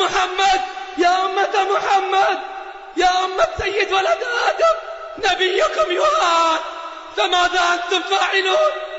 محمد يا أمة محمد يا أمة سيد ولد آدم نبيكم يهان فماذا أنتم فاعلون؟